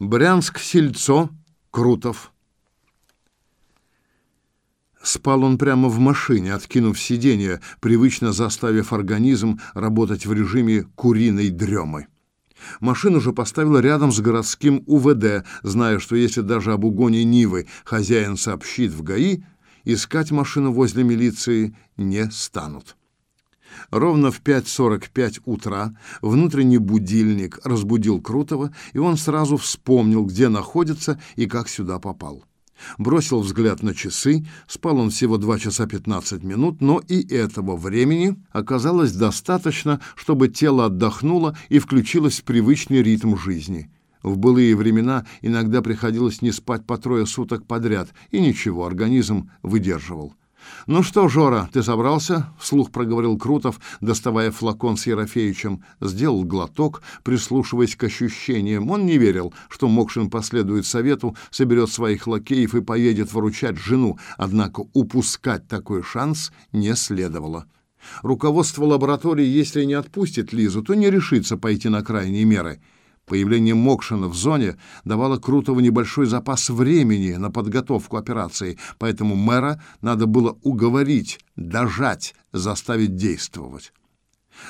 Брянск-Сельцо, Крутов. Спал он прямо в машине, откинув сиденье, привычно заставив организм работать в режиме куриной дремы. Машину же поставил рядом с городским УВД, зная, что если даже об угоне Нивы хозяин сообщит в ГАИ, искать машину возле милиции не станут. Ровно в 5.45 утра внутренний будильник разбудил Крутого, и он сразу вспомнил, где находится и как сюда попал. Бросил взгляд на часы, спал он всего 2 часа 15 минут, но и этого времени оказалось достаточно, чтобы тело отдохнуло и включилось в привычный ритм жизни. В былые времена иногда приходилось не спать по трое суток подряд, и ничего, организм выдерживал. «Ну что, Жора, ты собрался?» — вслух проговорил Крутов, доставая флакон с Ерофеичем. Сделал глоток, прислушиваясь к ощущениям. Он не верил, что Мокшин последует совету, соберет своих лакеев и поедет выручать жену, однако упускать такой шанс не следовало. Руководство лаборатории, если не отпустит Лизу, то не решится пойти на крайние меры — Появление Мокшина в зоне давало Крутову небольшой запас времени на подготовку операции, поэтому мэра надо было уговорить, дожать, заставить действовать.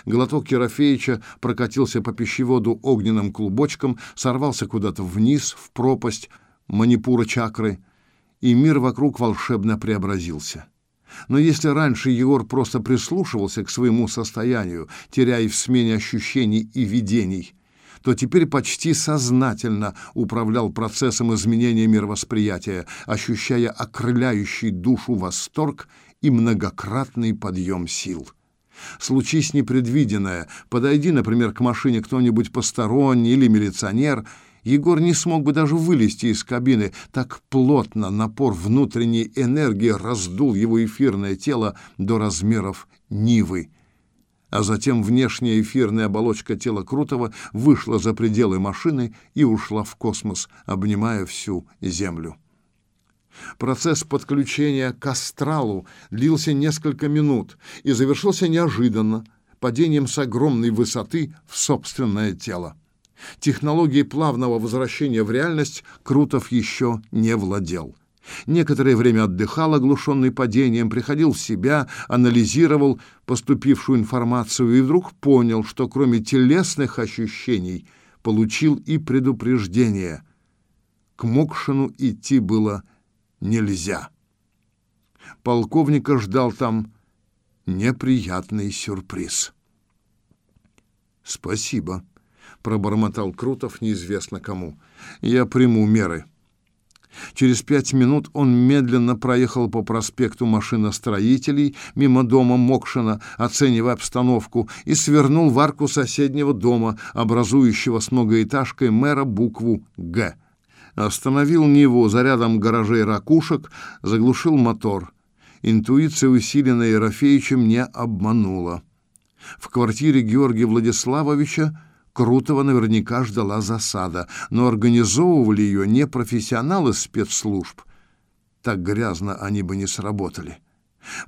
Глоток Ерофеича прокатился по пищеводу огненным клубочком, сорвался куда-то вниз, в пропасть манипура чакры, и мир вокруг волшебно преобразился. Но если раньше Егор просто прислушивался к своему состоянию, теряя в смене ощущений и видений, то теперь почти сознательно управлял процессом изменения мировосприятия, ощущая окрыляющий душу восторг и многократный подъем сил. Случись непредвиденное, подойди, например, к машине кто-нибудь посторонний или милиционер, Егор не смог бы даже вылезти из кабины, так плотно напор внутренней энергии раздул его эфирное тело до размеров Нивы а затем внешняя эфирная оболочка тела Крутого вышла за пределы машины и ушла в космос, обнимая всю Землю. Процесс подключения к астралу длился несколько минут и завершился неожиданно, падением с огромной высоты в собственное тело. Технологией плавного возвращения в реальность Крутов еще не владел. Некоторое время отдыхал, оглушенный падением, приходил в себя, анализировал поступившую информацию и вдруг понял, что кроме телесных ощущений получил и предупреждение. К Мокшину идти было нельзя. Полковника ждал там неприятный сюрприз. «Спасибо», — пробормотал Крутов неизвестно кому. «Я приму меры». Через пять минут он медленно проехал по проспекту машиностроителей мимо дома Мокшина, оценивая обстановку, и свернул в арку соседнего дома, образующего с многоэтажкой мэра букву «Г». Остановил Ниву за рядом гаражей ракушек, заглушил мотор. Интуиция, усиленная Ерофеичем, не обманула. В квартире Георгия Владиславовича Крутого наверняка ждала засада, но организовывали ее не профессионалы спецслужб. Так грязно они бы не сработали.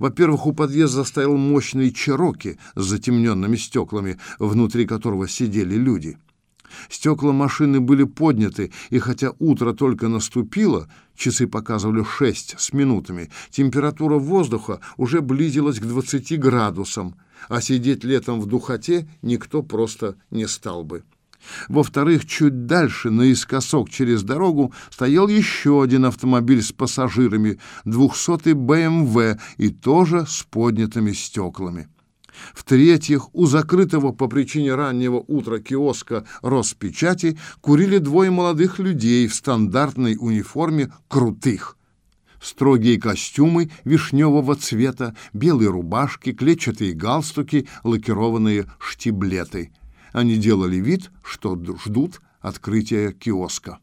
Во-первых, у подъезда стоял мощный чероки с затемненными стеклами, внутри которого сидели люди. Стекла машины были подняты, и хотя утро только наступило, часы показывали шесть с минутами, температура воздуха уже близилась к 20 градусам – а сидеть летом в духоте никто просто не стал бы. Во-вторых, чуть дальше, наискосок через дорогу, стоял еще один автомобиль с пассажирами, двухсотый БМВ и тоже с поднятыми стеклами. В-третьих, у закрытого по причине раннего утра киоска Роспечати курили двое молодых людей в стандартной униформе крутых строгие костюмы вишневого цвета, белые рубашки, клетчатые галстуки, лакированные штиблеты. Они делали вид, что ждут открытия киоска.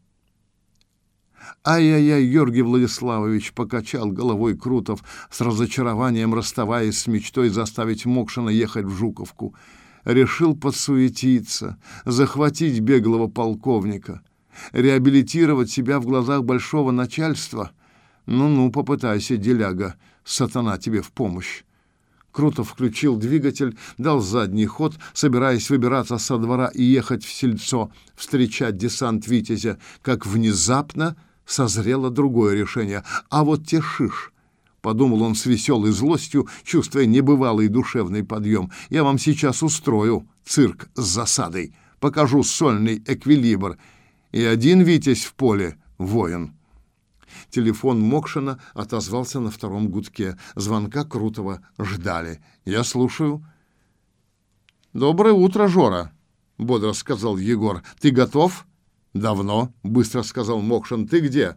«Ай-яй-яй, Георгий Владиславович!» — покачал головой Крутов, с разочарованием расставаясь с мечтой заставить Мокшина ехать в Жуковку. Решил подсуетиться, захватить беглого полковника, реабилитировать себя в глазах большого начальства — ну-ну, попытайся, деляга, сатана тебе в помощь. Крутов включил двигатель, дал задний ход, собираясь выбираться со двора и ехать в сельцо, встречать десант Витязя, как внезапно созрело другое решение. А вот те шиш. Подумал он с веселой злостью, чувствуя небывалый душевный подъем. «Я вам сейчас устрою цирк с засадой, покажу сольный эквилибр. И один Витязь в поле — воин». Телефон Мокшина отозвался на втором гудке. Звонка Крутого ждали. «Я слушаю». «Доброе утро, Жора», — бодро сказал Егор. «Ты готов?» «Давно», — быстро сказал Мокшин. «Ты где?»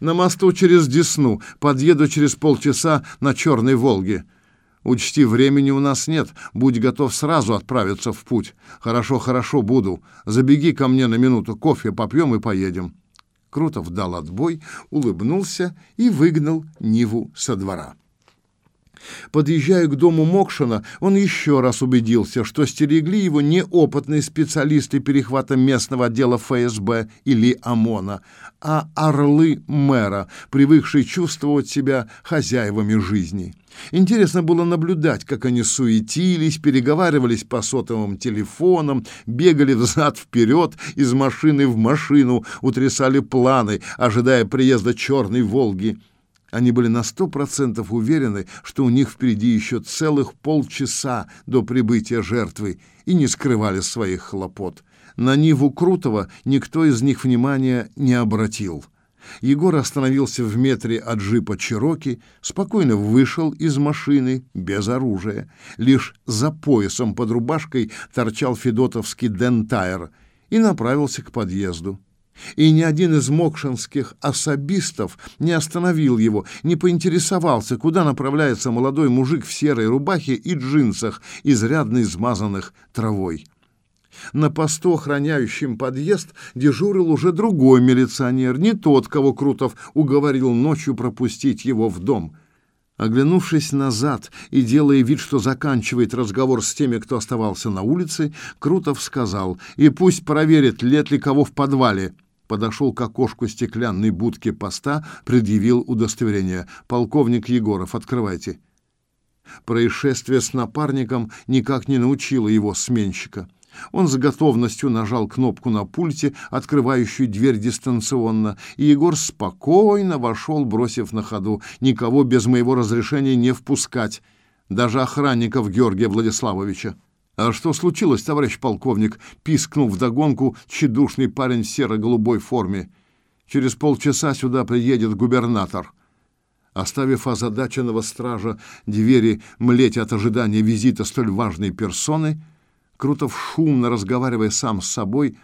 «На мосту через Десну. Подъеду через полчаса на Черной Волге». «Учти, времени у нас нет. Будь готов сразу отправиться в путь». «Хорошо, хорошо, буду. Забеги ко мне на минуту, кофе попьем и поедем». Крутов дал отбой, улыбнулся и выгнал Ниву со двора. Подъезжая к дому Мокшина, он еще раз убедился, что стерегли его не опытные специалисты перехвата местного отдела ФСБ или ОМОНа, а орлы мэра, привыкшие чувствовать себя хозяевами жизни. Интересно было наблюдать, как они суетились, переговаривались по сотовым телефонам, бегали взад-вперед, из машины в машину, утрясали планы, ожидая приезда черной «Волги». Они были на сто процентов уверены, что у них впереди еще целых полчаса до прибытия жертвы, и не скрывали своих хлопот. На Ниву Крутого никто из них внимания не обратил. Егор остановился в метре от джипа Чироки, спокойно вышел из машины без оружия. Лишь за поясом под рубашкой торчал федотовский дентайр и направился к подъезду. И ни один из мокшинских особистов не остановил его, не поинтересовался, куда направляется молодой мужик в серой рубахе и джинсах, изрядно измазанных травой. На посту, охраняющем подъезд, дежурил уже другой милиционер, не тот, кого Крутов уговорил ночью пропустить его в дом. Оглянувшись назад и делая вид, что заканчивает разговор с теми, кто оставался на улице, Крутов сказал, «И пусть проверит, лет ли кого в подвале» подошел к окошку стеклянной будки поста, предъявил удостоверение. «Полковник Егоров, открывайте». Происшествие с напарником никак не научило его сменщика. Он с готовностью нажал кнопку на пульте, открывающую дверь дистанционно, и Егор спокойно вошел, бросив на ходу «Никого без моего разрешения не впускать, даже охранников Георгия Владиславовича». «А что случилось, товарищ полковник?» — пискнул вдогонку тщедушный парень в серо-голубой форме. «Через полчаса сюда приедет губернатор». Оставив озадаченного стража двери млеть от ожидания визита столь важной персоны, Крутов, шумно разговаривая сам с собой,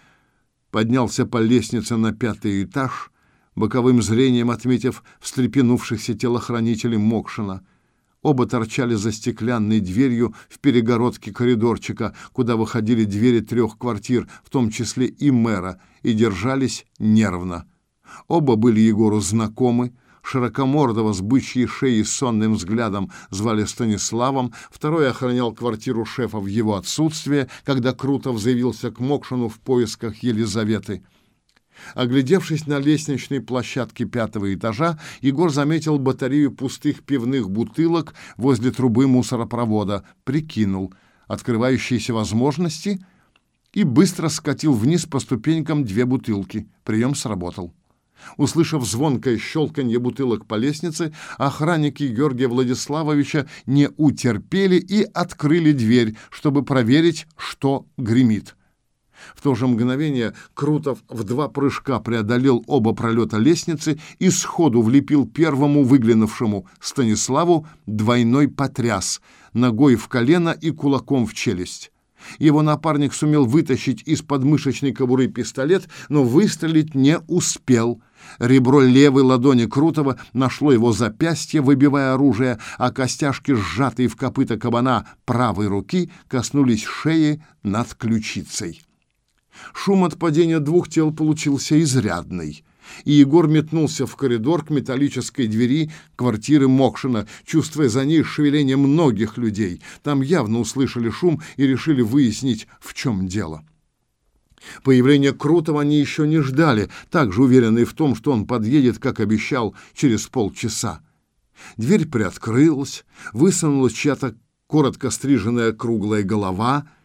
поднялся по лестнице на пятый этаж, боковым зрением отметив встрепенувшихся телохранителей Мокшина — Оба торчали за стеклянной дверью в перегородке коридорчика, куда выходили двери трех квартир, в том числе и мэра, и держались нервно. Оба были Егору знакомы. Широкомордого с бычьей шеей сонным взглядом звали Станиславом, второй охранял квартиру шефа в его отсутствие, когда Крутов заявился к Мокшину в поисках Елизаветы. Оглядевшись на лестничной площадке пятого этажа, Егор заметил батарею пустых пивных бутылок возле трубы мусоропровода, прикинул открывающиеся возможности и быстро скатил вниз по ступенькам две бутылки. Прием сработал. Услышав звонкое щелканье бутылок по лестнице, охранники Георгия Владиславовича не утерпели и открыли дверь, чтобы проверить, что гремит. В то же мгновение Крутов в два прыжка преодолел оба пролета лестницы и сходу влепил первому выглянувшему Станиславу двойной потряс ногой в колено и кулаком в челюсть. Его напарник сумел вытащить из подмышечной кобуры пистолет, но выстрелить не успел. Ребро левой ладони Крутого нашло его запястье, выбивая оружие, а костяшки, сжатые в копыта кабана правой руки, коснулись шеи над ключицей. Шум от падения двух тел получился изрядный, и Егор метнулся в коридор к металлической двери квартиры Мокшина, чувствуя за ней шевеление многих людей. Там явно услышали шум и решили выяснить, в чем дело. Появление Крутого они еще не ждали, также уверенные в том, что он подъедет, как обещал, через полчаса. Дверь приоткрылась, высунулась чья-то коротко стриженная круглая голова —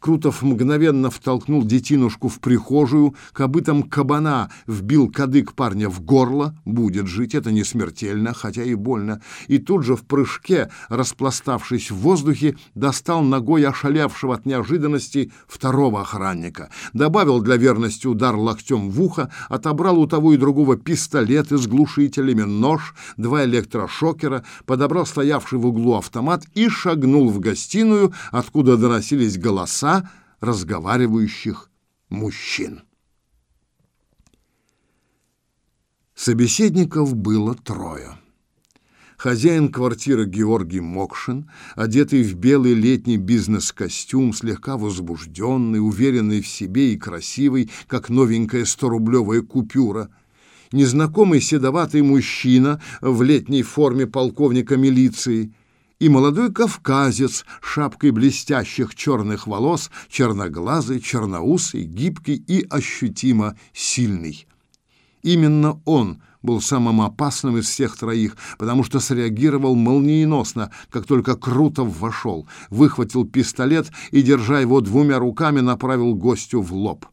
Крутов мгновенно втолкнул детинушку в прихожую, кобытом кабана вбил кадык парня в горло, будет жить, это не смертельно, хотя и больно, и тут же в прыжке, распластавшись в воздухе, достал ногой ошалевшего от неожиданности второго охранника, добавил для верности удар локтем в ухо, отобрал у того и другого пистолеты с глушителями, нож, два электрошокера, подобрал стоявший в углу автомат и шагнул в гостиную, откуда доносились голоса, голоса разговаривающих мужчин. Собеседников было трое. Хозяин квартиры Георгий Мокшин, одетый в белый летний бизнес-костюм, слегка возбужденный, уверенный в себе и красивый, как новенькая сторублевая купюра. Незнакомый седоватый мужчина в летней форме полковника милиции и молодой кавказец шапкой блестящих черных волос, черноглазый, черноусый, гибкий и ощутимо сильный. Именно он был самым опасным из всех троих, потому что среагировал молниеносно, как только Крутов вошел, выхватил пистолет и, держа его двумя руками, направил гостю в лоб.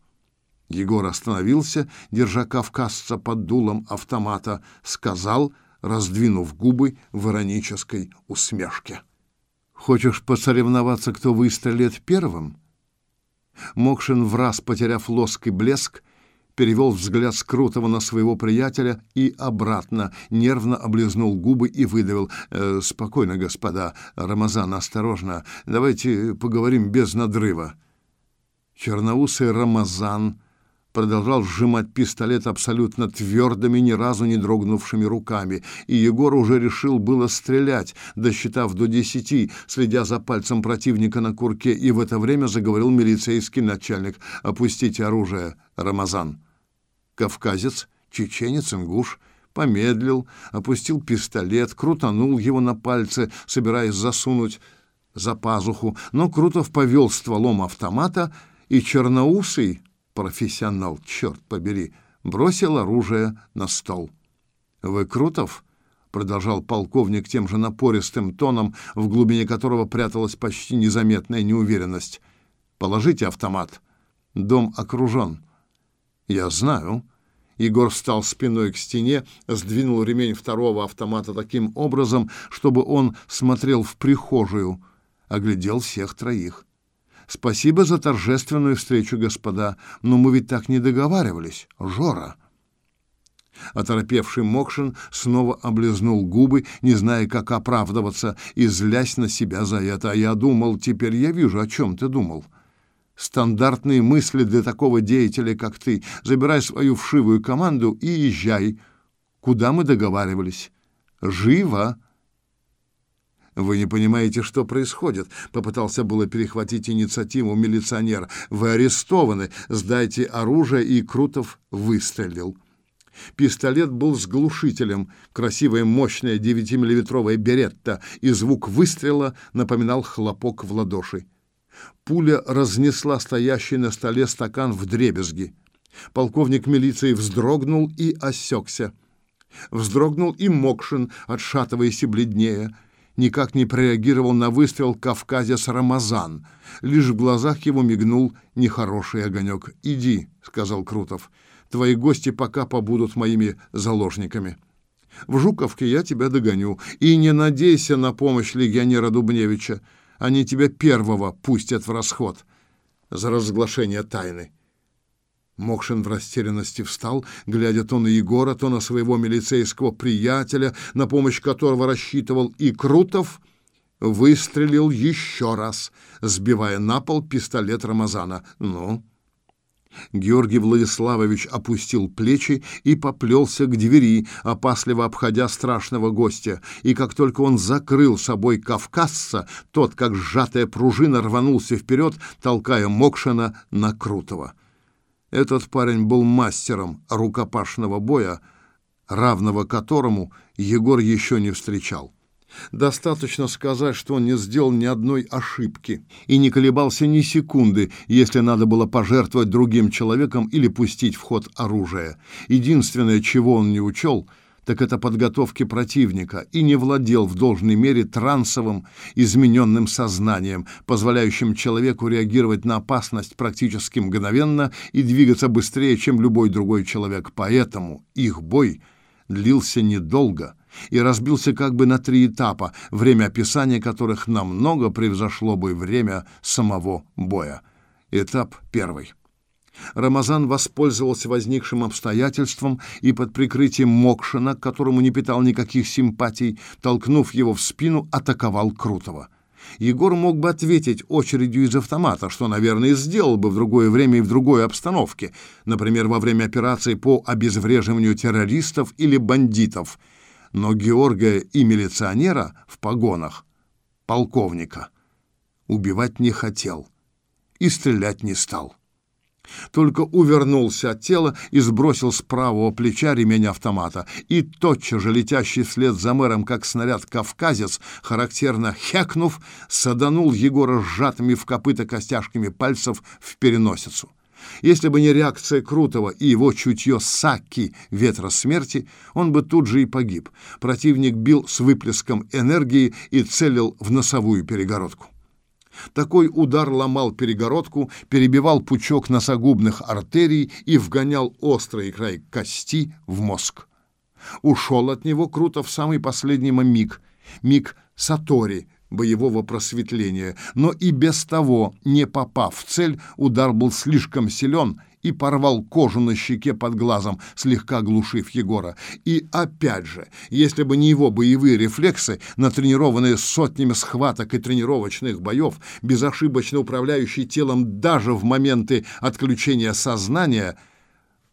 Егор остановился, держа кавказца под дулом автомата, сказал — раздвинув губы в иронической усмешке. «Хочешь посоревноваться, кто выстрелит первым?» Мокшин, в раз потеряв лоск и блеск, перевел взгляд Скрутова на своего приятеля и обратно, нервно облизнул губы и выдавил. «Э, «Спокойно, господа. Рамазан, осторожно. Давайте поговорим без надрыва». Черноусый Рамазан продолжал сжимать пистолет абсолютно твердыми, ни разу не дрогнувшими руками, и Егор уже решил было стрелять, досчитав до десяти, следя за пальцем противника на курке, и в это время заговорил милицейский начальник. «Опустите оружие, Рамазан». Кавказец, чеченец, ингуш — помедлил, опустил пистолет, крутанул его на пальце, собираясь засунуть за пазуху, но Крутов повел стволом автомата, и черноусый, профессионал, черт побери, бросил оружие на стол. «Вы Крутов?» — продолжал полковник тем же напористым тоном, в глубине которого пряталась почти незаметная неуверенность. «Положите автомат. Дом окружен». «Я знаю». Егор встал спиной к стене, сдвинул ремень второго автомата таким образом, чтобы он смотрел в прихожую, оглядел всех троих. Спасибо за торжественную встречу, господа, но мы ведь так не договаривались. Жора. Оторопевший Мокшин снова облизнул губы, не зная, как оправдываться, и злясь на себя за это. А я думал, теперь я вижу, о чем ты думал. Стандартные мысли для такого деятеля, как ты. Забирай свою вшивую команду и езжай. Куда мы договаривались? Живо! Вы не понимаете, что происходит, попытался было перехватить инициативу милиционер. Вы арестованы. Сдайте оружие, и Крутов выстрелил. Пистолет был с глушителем, красивая мощная 9-миллиметровая беретта, и звук выстрела напоминал хлопок в ладоши. Пуля разнесла стоящий на столе стакан в дребезги. Полковник милиции вздрогнул и осекся. Вздрогнул и Мокшин, отшатываясь и бледнее никак не прореагировал на выстрел кавказец Рамазан. Лишь в глазах его мигнул нехороший огонек. «Иди», — сказал Крутов, — «твои гости пока побудут моими заложниками. В Жуковке я тебя догоню, и не надейся на помощь легионера Дубневича. Они тебя первого пустят в расход за разглашение тайны». Мокшин в растерянности встал, глядя то на Егора, то на своего милицейского приятеля, на помощь которого рассчитывал, и Крутов выстрелил еще раз, сбивая на пол пистолет Рамазана. «Ну?» Георгий Владиславович опустил плечи и поплелся к двери, опасливо обходя страшного гостя. И как только он закрыл собой кавказца, тот, как сжатая пружина, рванулся вперед, толкая Мокшина на Крутого. Этот парень был мастером рукопашного боя, равного которому Егор еще не встречал. Достаточно сказать, что он не сделал ни одной ошибки и не колебался ни секунды, если надо было пожертвовать другим человеком или пустить в ход оружие. Единственное, чего он не учел, так это подготовки противника и не владел в должной мере трансовым, измененным сознанием, позволяющим человеку реагировать на опасность практически мгновенно и двигаться быстрее, чем любой другой человек. Поэтому их бой длился недолго и разбился как бы на три этапа, время описания которых намного превзошло бы время самого боя. Этап первый. Рамазан воспользовался возникшим обстоятельством и под прикрытием Мокшина, к которому не питал никаких симпатий, толкнув его в спину, атаковал Крутого. Егор мог бы ответить очередью из автомата, что, наверное, сделал бы в другое время и в другой обстановке, например, во время операции по обезвреживанию террористов или бандитов. Но Георгия и милиционера в погонах, полковника, убивать не хотел и стрелять не стал только увернулся от тела и сбросил с правого плеча ремень автомата. И тотчас же летящий вслед за мэром, как снаряд кавказец, характерно хекнув, саданул Егора сжатыми в копыта костяшками пальцев в переносицу. Если бы не реакция Крутого и его чутье саки ветра смерти, он бы тут же и погиб. Противник бил с выплеском энергии и целил в носовую перегородку. Такой удар ломал перегородку, перебивал пучок носогубных артерий и вгонял острый край кости в мозг. Ушел от него круто в самый последний миг, миг Сатори, боевого просветления, но и без того, не попав в цель, удар был слишком силен и порвал кожу на щеке под глазом, слегка глушив Егора. И опять же, если бы не его боевые рефлексы, натренированные сотнями схваток и тренировочных боев, безошибочно управляющий телом даже в моменты отключения сознания,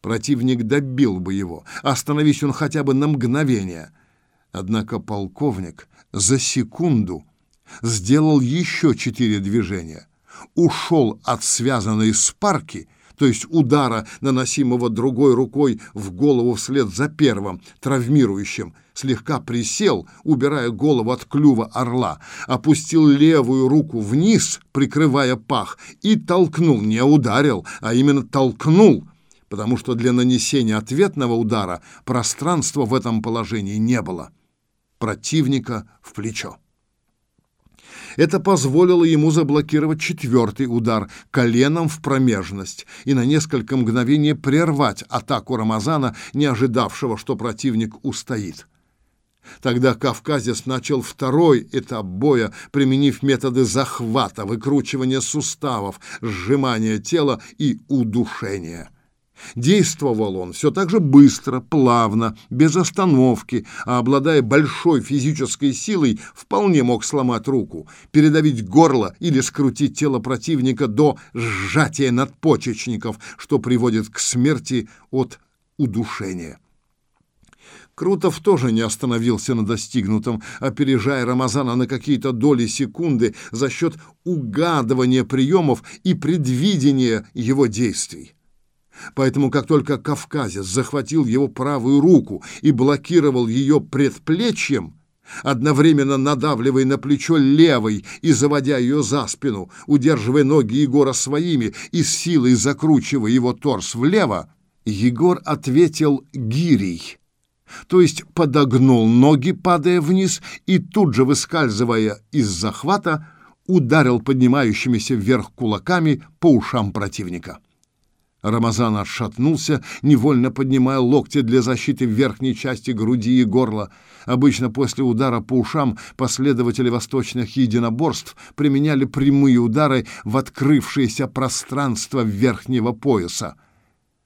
противник добил бы его, остановись он хотя бы на мгновение. Однако полковник за секунду сделал еще четыре движения, ушел от связанной спарки — то есть удара, наносимого другой рукой в голову вслед за первым, травмирующим, слегка присел, убирая голову от клюва орла, опустил левую руку вниз, прикрывая пах, и толкнул, не ударил, а именно толкнул, потому что для нанесения ответного удара пространства в этом положении не было. Противника в плечо. Это позволило ему заблокировать четвертый удар коленом в промежность и на несколько мгновений прервать атаку Рамазана, не ожидавшего, что противник устоит. Тогда кавказец начал второй этап боя, применив методы захвата, выкручивания суставов, сжимания тела и удушения. Действовал он все так же быстро, плавно, без остановки, а обладая большой физической силой, вполне мог сломать руку, передавить горло или скрутить тело противника до сжатия надпочечников, что приводит к смерти от удушения. Крутов тоже не остановился на достигнутом, опережая Рамазана на какие-то доли секунды за счет угадывания приемов и предвидения его действий. Поэтому как только кавказец захватил его правую руку и блокировал ее предплечьем, одновременно надавливая на плечо левой и заводя ее за спину, удерживая ноги Егора своими и с силой закручивая его торс влево, Егор ответил гирей, то есть подогнул ноги, падая вниз, и тут же, выскальзывая из захвата, ударил поднимающимися вверх кулаками по ушам противника. Рамазан отшатнулся, невольно поднимая локти для защиты верхней части груди и горла. Обычно после удара по ушам последователи восточных единоборств применяли прямые удары в открывшееся пространство верхнего пояса.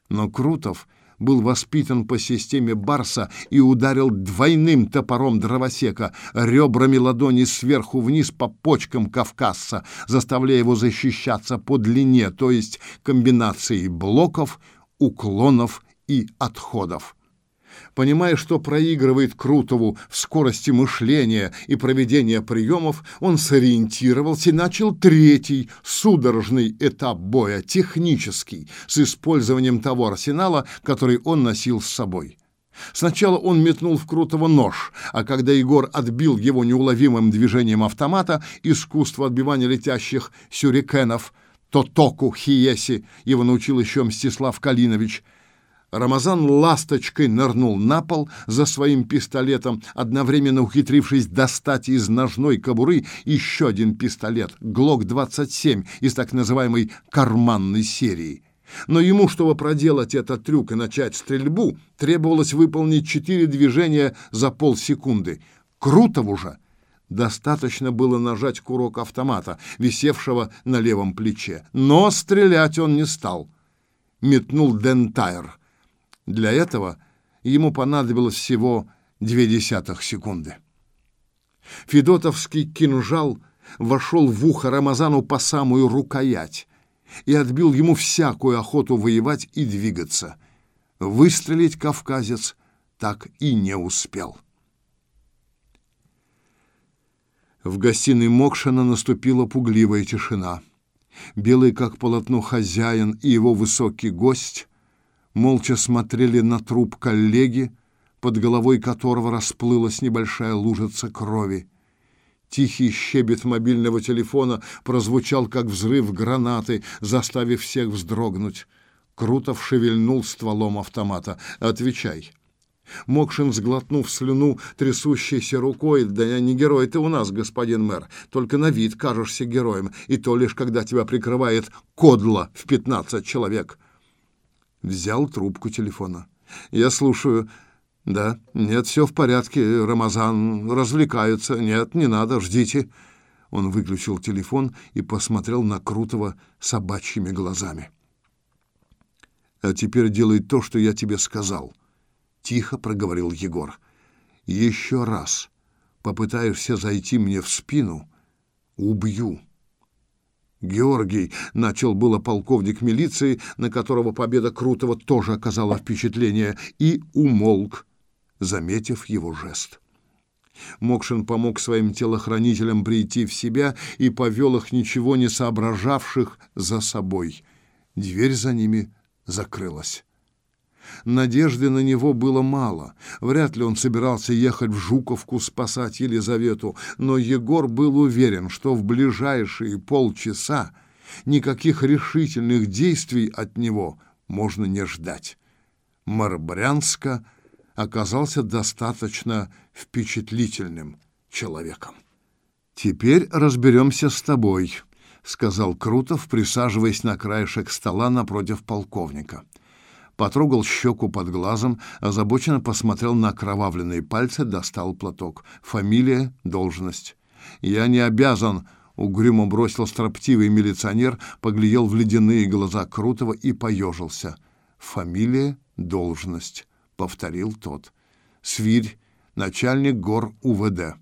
Но Крутов был воспитан по системе Барса и ударил двойным топором дровосека, ребрами ладони сверху вниз по почкам кавказца, заставляя его защищаться по длине, то есть комбинацией блоков, уклонов и отходов. Понимая, что проигрывает Крутову в скорости мышления и проведения приемов, он сориентировался и начал третий, судорожный этап боя, технический, с использованием того арсенала, который он носил с собой. Сначала он метнул в Крутого нож, а когда Егор отбил его неуловимым движением автомата, искусство отбивания летящих сюрикенов, то току хиеси, его научил еще Мстислав Калинович – Рамазан ласточкой нырнул на пол за своим пистолетом, одновременно ухитрившись достать из ножной кобуры еще один пистолет ГЛОК-27 из так называемой «карманной серии». Но ему, чтобы проделать этот трюк и начать стрельбу, требовалось выполнить четыре движения за полсекунды. Крутову же достаточно было нажать курок автомата, висевшего на левом плече. Но стрелять он не стал. Метнул Дентайр — для этого ему понадобилось всего две десятых секунды. Федотовский кинжал вошел в ухо Рамазану по самую рукоять и отбил ему всякую охоту воевать и двигаться. Выстрелить кавказец так и не успел. В гостиной Мокшина наступила пугливая тишина. Белый, как полотно, хозяин и его высокий гость молча смотрели на труп коллеги, под головой которого расплылась небольшая лужица крови. Тихий щебет мобильного телефона прозвучал, как взрыв гранаты, заставив всех вздрогнуть. Крутов шевельнул стволом автомата. «Отвечай». Мокшин, сглотнув слюну, трясущейся рукой, «Да не герой ты у нас, господин мэр, только на вид кажешься героем, и то лишь когда тебя прикрывает кодло в пятнадцать человек» взял трубку телефона. «Я слушаю». «Да, нет, все в порядке, Рамазан, развлекаются. Нет, не надо, ждите». Он выключил телефон и посмотрел на Крутого собачьими глазами. «А теперь делай то, что я тебе сказал», — тихо проговорил Егор. «Еще раз попытаешься зайти мне в спину — убью». Георгий, начал было полковник милиции, на которого победа Крутого тоже оказала впечатление, и умолк, заметив его жест. Мокшин помог своим телохранителям прийти в себя и повел их, ничего не соображавших, за собой. Дверь за ними закрылась. Надежды на него было мало. Вряд ли он собирался ехать в Жуковку спасать Елизавету, но Егор был уверен, что в ближайшие полчаса никаких решительных действий от него можно не ждать. Мэр Брянска оказался достаточно впечатлительным человеком. «Теперь разберемся с тобой», — сказал Крутов, присаживаясь на краешек стола напротив полковника потрогал щеку под глазом, озабоченно посмотрел на окровавленные пальцы, достал платок. Фамилия, должность. «Я не обязан», — угрюмо бросил строптивый милиционер, поглядел в ледяные глаза Крутого и поежился. «Фамилия, должность», — повторил тот. «Свирь, начальник гор УВД».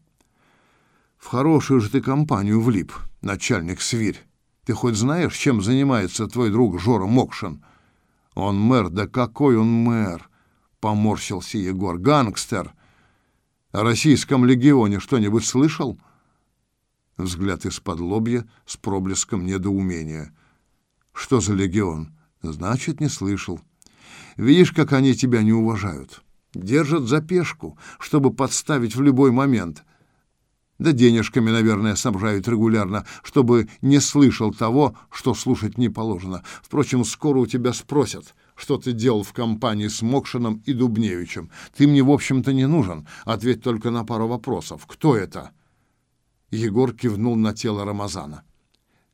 «В хорошую же ты компанию влип, начальник Свирь. Ты хоть знаешь, чем занимается твой друг Жора Мокшин?» Он мэр, да какой он мэр? Поморщился Егор. Гангстер. О российском легионе что-нибудь слышал? Взгляд из-под лобья с проблеском недоумения. Что за легион? Значит, не слышал. Видишь, как они тебя не уважают. Держат за пешку, чтобы подставить в любой момент. Да денежками, наверное, снабжают регулярно, чтобы не слышал того, что слушать не положено. Впрочем, скоро у тебя спросят, что ты делал в компании с Мокшиным и Дубневичем. Ты мне, в общем-то, не нужен. Ответь только на пару вопросов. Кто это?» Егор кивнул на тело Рамазана.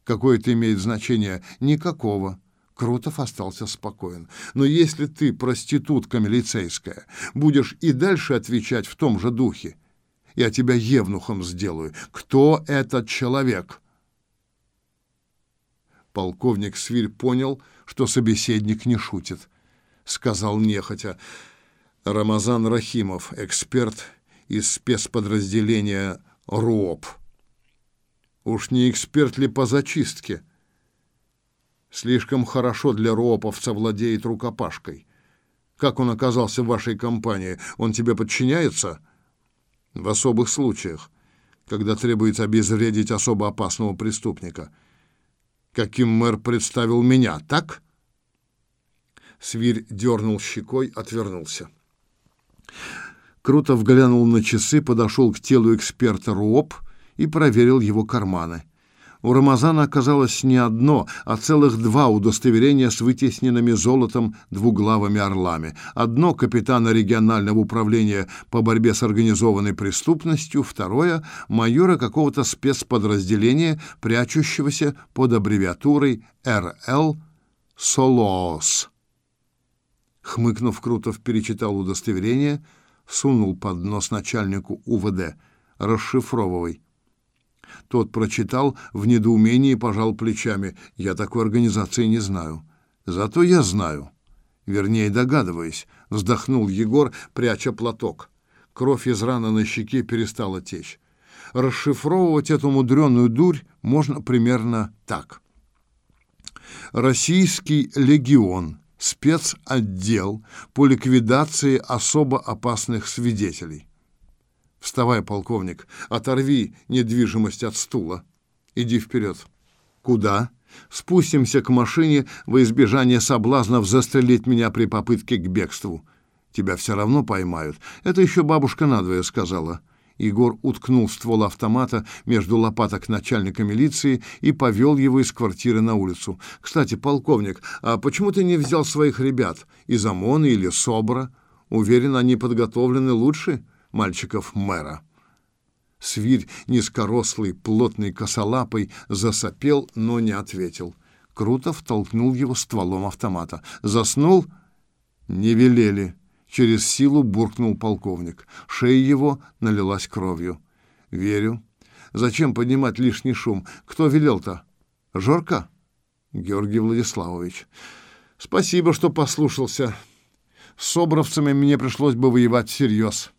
«Какое это имеет значение?» «Никакого». Крутов остался спокоен. «Но если ты, проститутка милицейская, будешь и дальше отвечать в том же духе, я тебя евнухом сделаю. Кто этот человек?» Полковник Свирь понял, что собеседник не шутит. Сказал нехотя. Рамазан Рахимов, эксперт из спецподразделения РУОП. Уж не эксперт ли по зачистке? Слишком хорошо для РУОПовца владеет рукопашкой. Как он оказался в вашей компании? Он тебе подчиняется?» В особых случаях, когда требуется обезвредить особо опасного преступника. Каким мэр представил меня, так? Свирь дернул щекой, отвернулся. Крутов глянул на часы, подошел к телу эксперта РУОП и проверил его карманы. У Рамазана оказалось не одно, а целых два удостоверения с вытесненными золотом двуглавыми орлами. Одно капитана регионального управления по борьбе с организованной преступностью, второе майора какого-то спецподразделения, прячущегося под аббревиатурой РЛ Солоос. Хмыкнув, Крутов перечитал удостоверение, сунул под нос начальнику УВД. «Расшифровывай». Тот прочитал в недоумении и пожал плечами. «Я такой организации не знаю». «Зато я знаю». Вернее, догадываясь, вздохнул Егор, пряча платок. Кровь из раны на щеке перестала течь. Расшифровывать эту мудреную дурь можно примерно так. Российский легион, спецотдел по ликвидации особо опасных свидетелей. Вставай, полковник, оторви недвижимость от стула. Иди вперед. Куда? Спустимся к машине во избежание соблазнов застрелить меня при попытке к бегству. Тебя все равно поймают. Это еще бабушка надвое сказала. Егор уткнул ствол автомата между лопаток начальника милиции и повел его из квартиры на улицу. «Кстати, полковник, а почему ты не взял своих ребят? Из ОМОНа или СОБРа? Уверен, они подготовлены лучше?» Мальчиков мэра. Свирь, низкорослый, плотный косолапый, засопел, но не ответил. Крутов толкнул его стволом автомата. «Заснул?» «Не велели». Через силу буркнул полковник. Шея его налилась кровью. «Верю. Зачем поднимать лишний шум? Кто велел-то? Жорка?» «Георгий Владиславович». «Спасибо, что послушался. С собровцами мне пришлось бы воевать всерьез».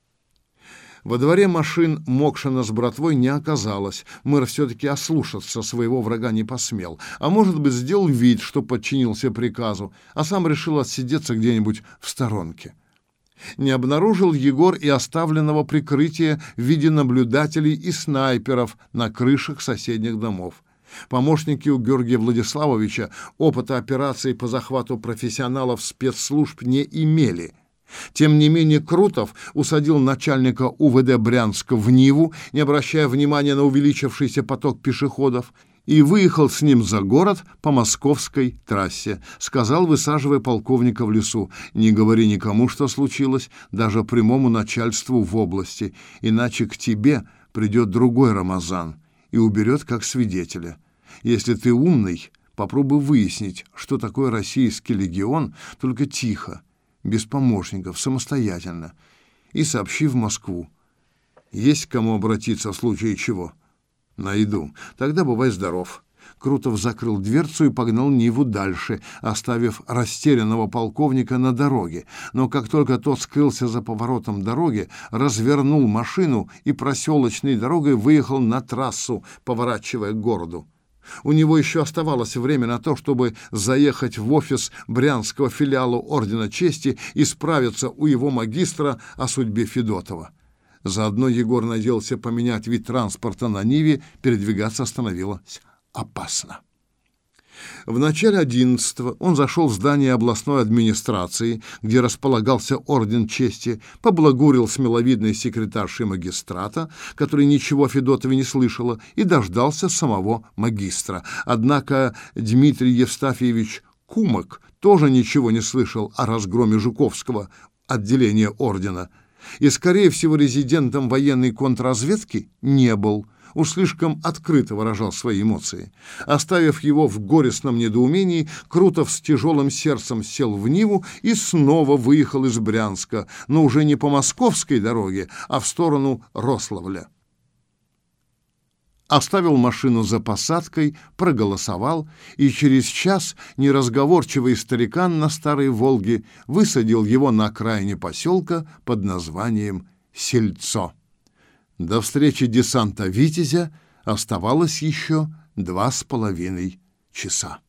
Во дворе машин Мокшина с братвой не оказалось. Мэр все-таки ослушаться своего врага не посмел. А может быть, сделал вид, что подчинился приказу, а сам решил отсидеться где-нибудь в сторонке. Не обнаружил Егор и оставленного прикрытия в виде наблюдателей и снайперов на крышах соседних домов. Помощники у Георгия Владиславовича опыта операций по захвату профессионалов спецслужб не имели – тем не менее Крутов усадил начальника УВД Брянска в Ниву, не обращая внимания на увеличившийся поток пешеходов, и выехал с ним за город по московской трассе. Сказал, высаживая полковника в лесу, «Не говори никому, что случилось, даже прямому начальству в области, иначе к тебе придет другой Рамазан и уберет как свидетеля. Если ты умный, попробуй выяснить, что такое российский легион, только тихо, без помощников, самостоятельно, и сообщи в Москву. Есть к кому обратиться в случае чего? Найду. Тогда бывай здоров. Крутов закрыл дверцу и погнал Ниву дальше, оставив растерянного полковника на дороге. Но как только тот скрылся за поворотом дороги, развернул машину и проселочной дорогой выехал на трассу, поворачивая к городу. У него еще оставалось время на то, чтобы заехать в офис брянского филиала Ордена Чести и справиться у его магистра о судьбе Федотова. Заодно Егор надеялся поменять вид транспорта на Ниве, передвигаться становилось опасно. В начале 11 он зашел в здание областной администрации, где располагался Орден Чести, поблагурил с миловидной секретаршей магистрата, которая ничего о Федотове не слышала, и дождался самого магистра. Однако Дмитрий Евстафьевич Кумак тоже ничего не слышал о разгроме Жуковского отделения ордена и, скорее всего, резидентом военной контрразведки не был – уж слишком открыто выражал свои эмоции. Оставив его в горестном недоумении, Крутов с тяжелым сердцем сел в Ниву и снова выехал из Брянска, но уже не по московской дороге, а в сторону Рославля. Оставил машину за посадкой, проголосовал, и через час неразговорчивый старикан на Старой Волге высадил его на окраине поселка под названием Сельцо. До встречи десанта «Витязя» оставалось еще два с половиной часа.